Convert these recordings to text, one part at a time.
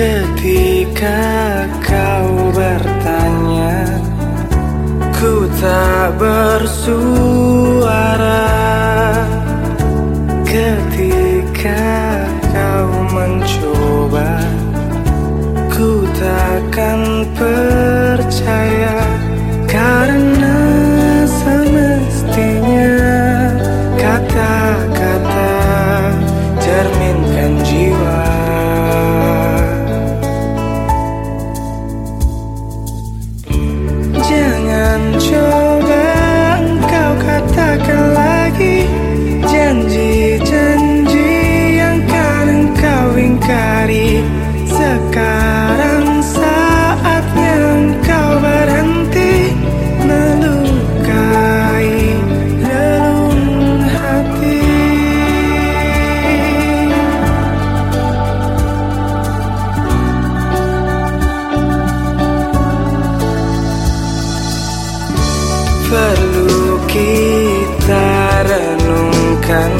Ketika kau bertanya Ku tak bersuara. Sekarang saatnya engkau berhenti melukai hati. Perlu kita renungkan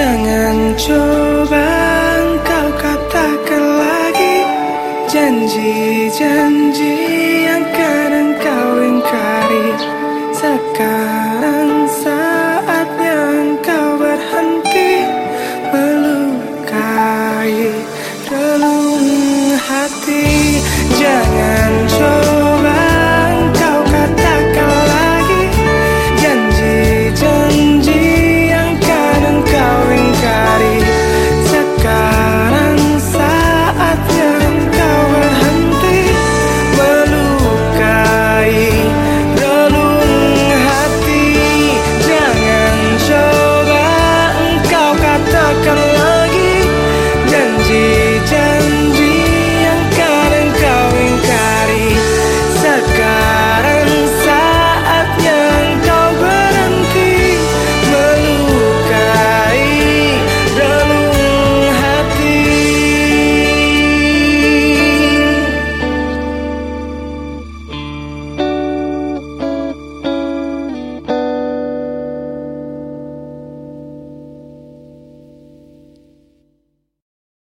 Jangan coba kau katakan lagi janji-janji